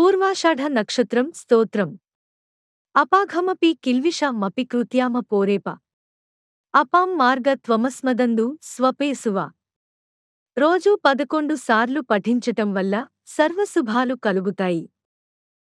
పూర్వాషాఢ నక్షత్రం స్తోత్రం. అపాఘమపి కిల్విష మపి కృత్యామ పోరేప. అపాం మార్గ త్వమస్మదందు స్వపేసువ రోజూ పదకొండు సార్లు పఠించటం వల్ల సర్వశుభాలు కలుగుతాయి.